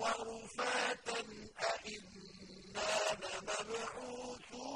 ورفاتا أئنا لمبعوثون